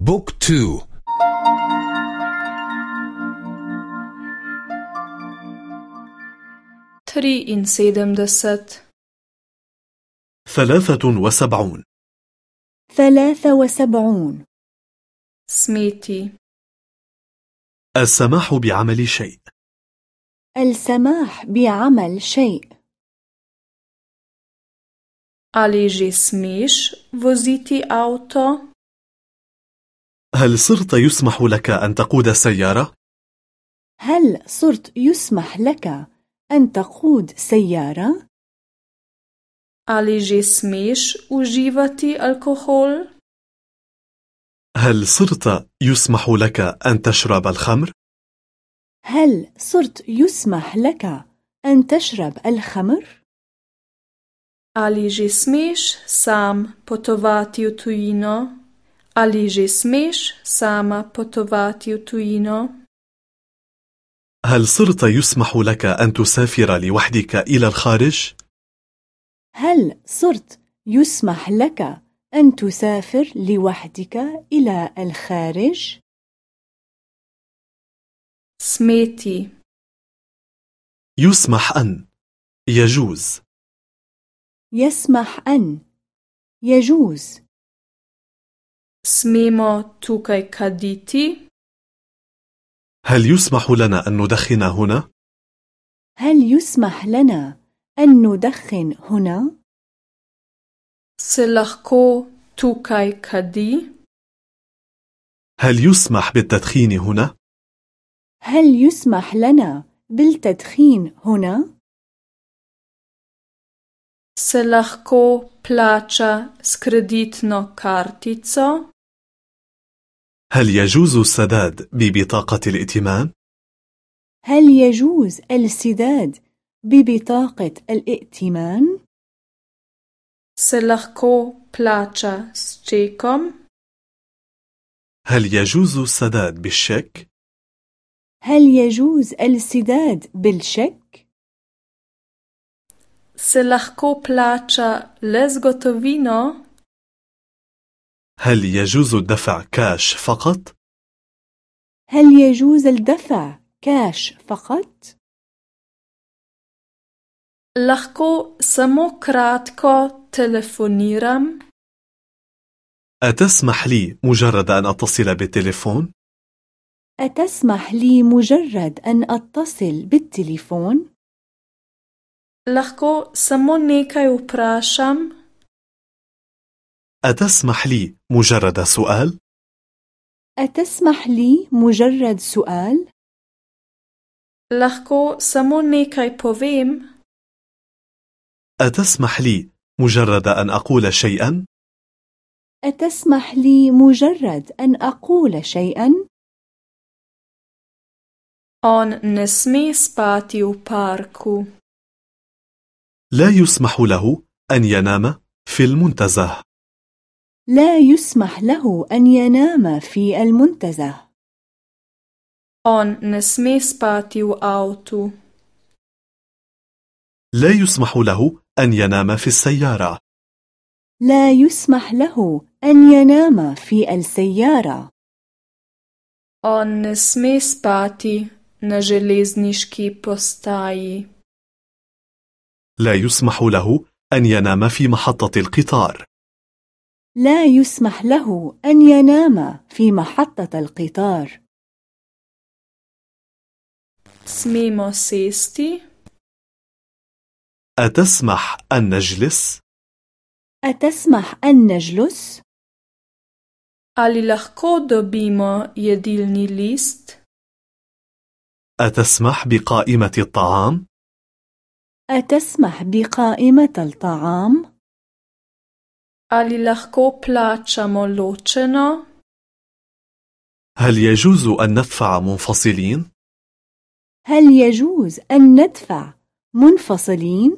Book two. triinsedemdeset ثلاثة وسبعون. ثلاثة وسبعون. سميتي. السماح بعمل شيء. السماح بعمل شيء. Ali že smeš voziti avto? هل صرت يسمح لك أن تقود سيارة؟ هل صرت يسمح لك أن تقود سيارة؟ Ali že smeš uživati alkohol? هل صرت يسمح لك أن تشرب الخمر؟ هل صرت يسمح لك أن تشرب الخمر؟ Ali že smeš sam potovati v tujino? Ali že smeš sama potovati v tujino? هل صرت يسمح لك أن تسافر لوحدك إلى الخارج؟ هل صرت يسمح لك أن تسافر لوحدك إلى الخارج؟ Smeti. يسمح أن يجوز يسمح أن يجوز Smemo tukaj kaditi? هل يسمح لنا أن ندخن هنا؟ هل يسمح لنا أن ندخن هنا؟ Se lahko tukaj kadi? هل يسمح بالتدخين هنا؟ هل يسمح لنا بالتدخين هنا؟ Se lahko plača s kreditno kartico? هل يجوز السداد ببطاقة الائتمان؟ هل يجوز السداد ببطاقة الائتمان؟ Se lahko plača s čekom? هل يجوز السداد بالشيك؟ هل يجوز السداد بالشك؟ Se lahko plača le z gotovino? هل يجوز الدفع كاش فقط؟ هل يجوز الدفع كاش فقط؟ Lahko samo kratko telefoniram? أتسمح لي مجرد أن أتصل بالتليفون؟ أتسمح لي مجرد أن أتصل بالتليفون؟ Lahko samo nekaj vprašam? أتسمح لي مجرد سؤال؟ أتسمح لي مجرد سؤال؟ Lahko samo nekaj povem? أتسمح لي مجرد أن أقول شيئا؟ أتسمح لي مجرد أن أقول شيئا؟ On ne sme spati v parku. لا يسمح له أن ينام في المنتزه لا يسمح له أن ينام في المنتزه On ne sme spati v avtu. لا يسمح له أن ينام في السيارة لا يسمح له أن ينام في السيارة On ne sme spati na železniški postaji. لا يسمح له أن ينام في محطة القطار لا يسمح له أن ينام في محطة القطار Smemo sesti? أتسمح أن نجلس؟ أتسمح أن نجلس؟ Ali lahko dobimo jedilni list? أتسمح بقائمة الطعام؟ أتسمح بقائمة الطعام؟ Ali lahko plačamo ločeno? هل يجوز أن ندفع منفصلين؟ هل يجوز أن ندفع منفصلين؟